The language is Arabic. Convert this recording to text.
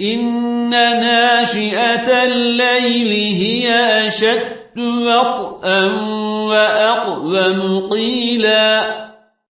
إن ناشئة الليل هي أشد وطئا وأقوم قيلا